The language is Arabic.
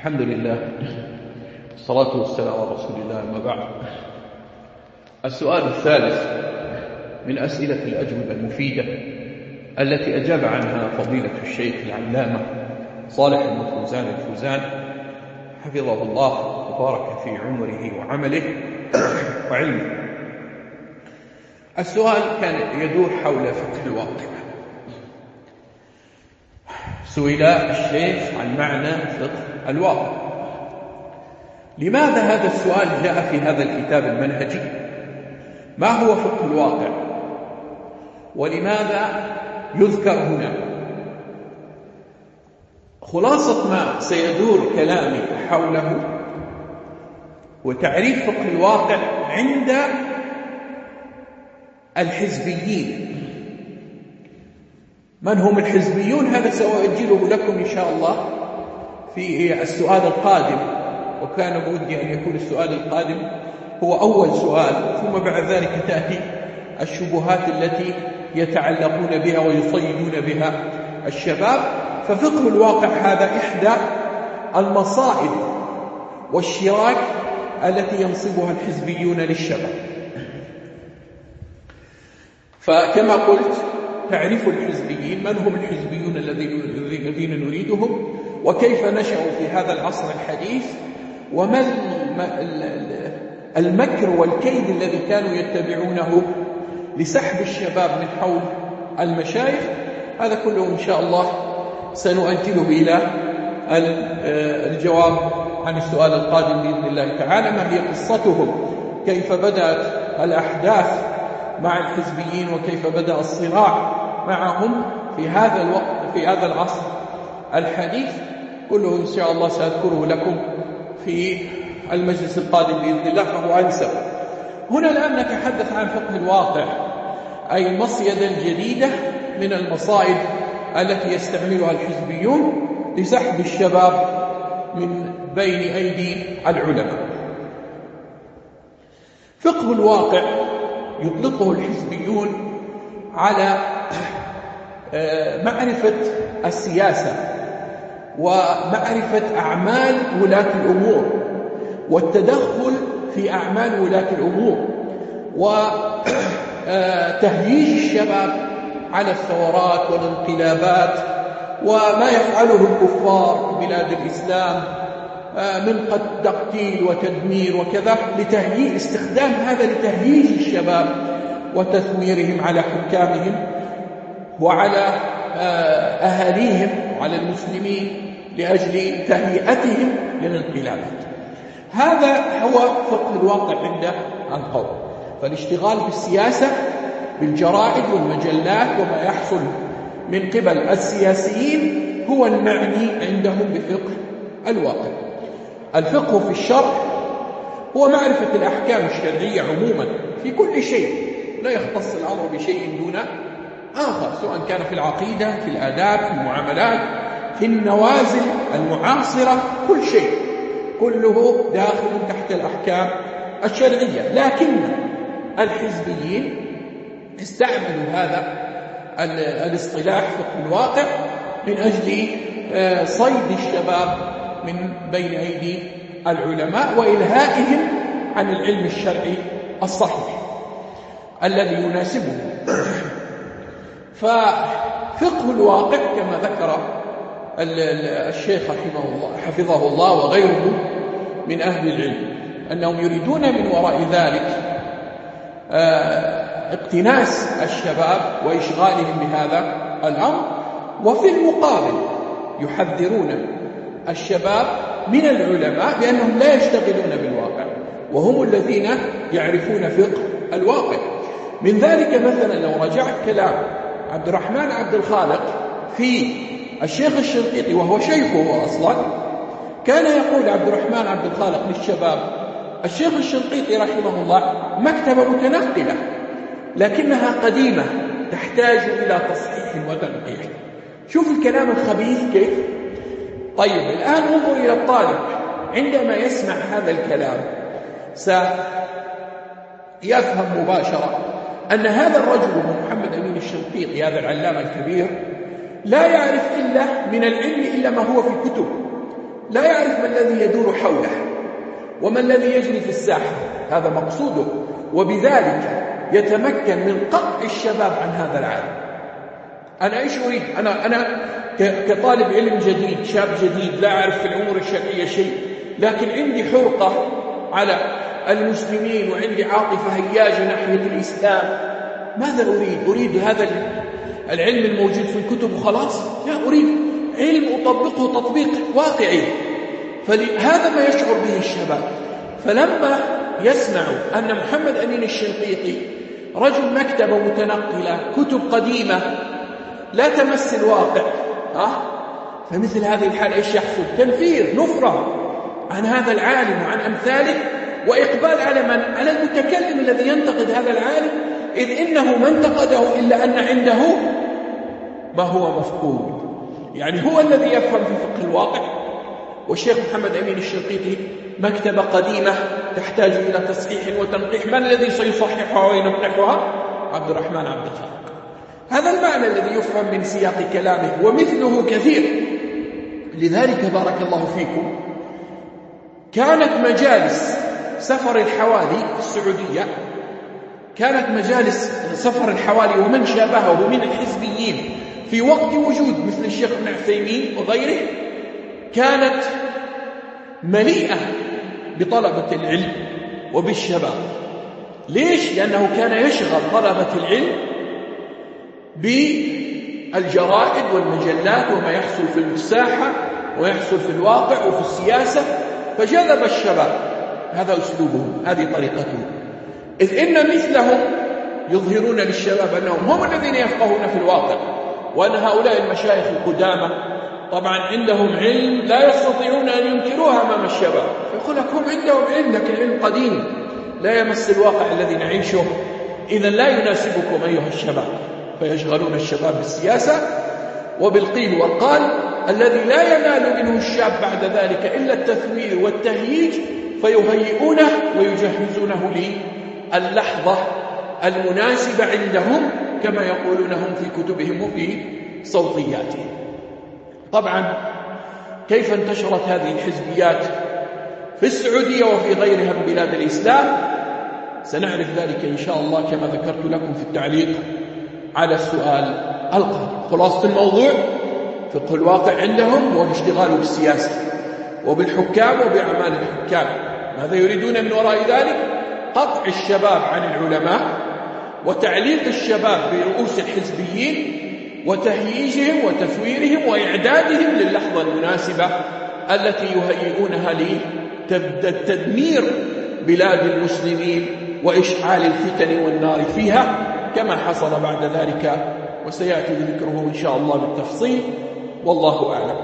الحمد لله. والصلاة والسلام على رسول الله أما بعد. السؤال الثالث من أسئلة الأجوبة المفيدة التي أجاب عنها فضيلة الشيخ العلامة صالح بن فوزان الفوزان حفظه الله وبارك في عمره وعمله وعلمه. السؤال كان يدور حول فقه الواقع. سئل الشيخ عن معنى فقه الواقع. لماذا هذا السؤال جاء في هذا الكتاب المنهجي؟ ما هو فقه الواقع؟ ولماذا يذكر هنا؟ خلاصة ما سيدور كلامي حوله وتعريف فقه الواقع عند الحزبيين. من هم الحزبيون؟ هذا سأؤجله لكم إن شاء الله. في السؤال القادم وكان بودي أن يكون السؤال القادم هو أول سؤال ثم بعد ذلك تأتي الشبهات التي يتعلقون بها ويصيدون بها الشباب. ففقه الواقع هذا إحدى المصائب والشراك التي ينصبها الحزبيون للشباب. فكما قلت تعرف الحزبيين من هم الحزبيون الذين نريدهم؟ وكيف نشأوا في هذا العصر الحديث؟ وما المكر والكيد الذي كانوا يتبعونه لسحب الشباب من حول المشايخ؟ هذا كله إن شاء الله سنؤجله إلى الجواب عن السؤال القادم بإذن الله تعالى. ما هي قصتهم؟ كيف بدأت الأحداث مع الحزبيين؟ وكيف بدأ الصراع معهم في هذا الوقت في هذا العصر؟ الحديث كله إن شاء الله سأذكره لكم في المجلس القادم بإذن الله فهو أنسب. هنا الآن نتحدث عن فقه الواقع أي المصيدة الجديدة من المصائد التي يستعملها الحزبيون لسحب الشباب من بين أيدي العلماء. فقه الواقع يطلقه الحزبيون على آه، معرفة السياسة ومعرفة أعمال ولاة الأمور والتدخل في أعمال ولاة الأمور وتهييج الشباب على الثورات والانقلابات وما يفعله الكفار بلاد الإسلام آه، من قد تقتيل وتدمير وكذا لتهيئ استخدام هذا لتهييج الشباب وتثويرهم على حكامهم وعلى آه، أهاليهم وعلى المسلمين لأجل تهيئتهم للانقلابات هذا هو فقه الواقع عند القوم. فالاشتغال بالسياسة بالجرائد والمجلات وما يحصل من قبل السياسيين هو المعني عندهم بفقه الواقع. الفقه في الشرع هو معرفة الأحكام الشرعية عموما في كل شيء. لا يختص الأمر بشيء دون آخر سواء كان في العقيدة في الآداب في المعاملات في النوازل المعاصرة كل شيء. كله داخل تحت الأحكام الشرعية. لكن الحزبيين استعملوا هذا الاصطلاح في الواقع من أجل آه، صيد الشباب من بين أيدي العلماء وإلهائهم عن العلم الشرعي الصحيح الذي يناسبه ففقه الواقع كما ذكر الشيخ رحمه الله حفظه الله وغيره من أهل العلم أنهم يريدون من وراء ذلك آه، اقتناس الشباب وإشغالهم بهذا الأمر وفي المقابل يحذرون الشباب من العلماء بأنهم لا يشتغلون بالواقع وهم الذين يعرفون فقه الواقع. من ذلك مثلا لو رجعت كلام عبد الرحمن عبد الخالق في الشيخ الشنقيطي وهو شيخه أصلا كان يقول عبد الرحمن عبد الخالق للشباب الشيخ الشنقيطي رحمه الله مكتبة متنقلة لكنها قديمة تحتاج إلى تصحيح وتنقيح. شوف الكلام الخبيث كيف؟ طيب الآن انظر إلى الطالب عندما يسمع هذا الكلام سيفهم مباشرة أن هذا الرجل هو محمد أمين الشنقيطي هذا العلامة الكبير لا يعرف إلا من العلم إلا ما هو في الكتب لا يعرف ما الذي يدور حوله وما الذي يجري في الساحة. هذا مقصوده. وبذلك يتمكن من قطع الشباب عن هذا العالم. أنا إيش أريد؟ أنا, أنا كطالب علم جديد شاب جديد لا أعرف في الأمور الشرعية شيء لكن عندي حرقة على المسلمين وعندي عاطفة هياجة ناحية الإسلام ماذا أريد؟ أريد هذا العلم الموجود في الكتب وخلاص لا أريد علم أطبقه تطبيق واقعي فهذا ما يشعر به الشباب فلما يسمعوا أن محمد أمين الشنقيطي رجل مكتبة متنقلة كتب قديمة لا تمس الواقع ها؟ فمثل هذه الحالة إيش يحصل تنفير نفرة عن هذا العالم وعن أمثاله وإقبال على من؟ على المتكلم الذي ينتقد هذا العالم إذ إنه ما انتقده إلا أن عنده ما هو مفقود. يعني هو الذي يفهم في فقه الواقع. والشيخ محمد أمين الشنقيطي مكتبة قديمة تحتاج إلى تصحيح وتنقيح. من الذي سيصححها وينقحها؟ عبد الرحمن عبد الخالق. هذا المعنى الذي يفهم من سياق كلامه ومثله كثير. لذلك بارك الله فيكم. كانت مجالس سفر الحوالي في السعودية كانت مجالس سفر الحوالي ومن شابهه من الحزبيين في وقت وجود مثل الشيخ ابن عثيمين وغيره كانت مليئة بطلبة العلم وبالشباب. ليش؟ لأنه كان يشغل طلبة العلم بالجرائد والمجلات وما يحصل في الساحة ويحصل في الواقع وفي السياسة. فجذب الشباب. هذا أسلوبهم هذه طريقتهم. إذ إن مثلهم يظهرون للشباب أنهم هم الذين يفقهون في الواقع وأن هؤلاء المشايخ القدامى طبعا عندهم علم لا يستطيعون أن ينكروها أمام الشباب. فيقول لك هم عندهم علم لكن علم قديم. لا يمس الواقع الذي نعيشه. إذا لا يناسبكم أيها الشباب. فيشغلون الشباب بالسياسة وبالقيل والقال الذي لا ينال منه الشاب بعد ذلك إلا التثوير والتهييج فيهيئونه ويجهزونه للحظة المناسبة عندهم كما يقولون هم في كتبهم وفي صوتياتهم. طبعا كيف انتشرت هذه الحزبيات في السعودية وفي غيرها من بلاد الإسلام؟ سنعرف ذلك إن شاء الله كما ذكرت لكم في التعليق على السؤال القادم. خلاصة الموضوع فقه الواقع عندهم هو الاشتغال بالسياسة وبالحكام وبأعمال الحكام. ماذا يريدون من وراء ذلك قطع الشباب عن العلماء وتعليق الشباب برؤوس الحزبيين وتهييجهم وتفويرهم وإعدادهم للحظة المناسبة التي يهيئونها لتدمير بلاد المسلمين وإشعال الفتن والنار فيها كما حصل بعد ذلك وسيأتي ذكره إن شاء الله بالتفصيل والله أعلم.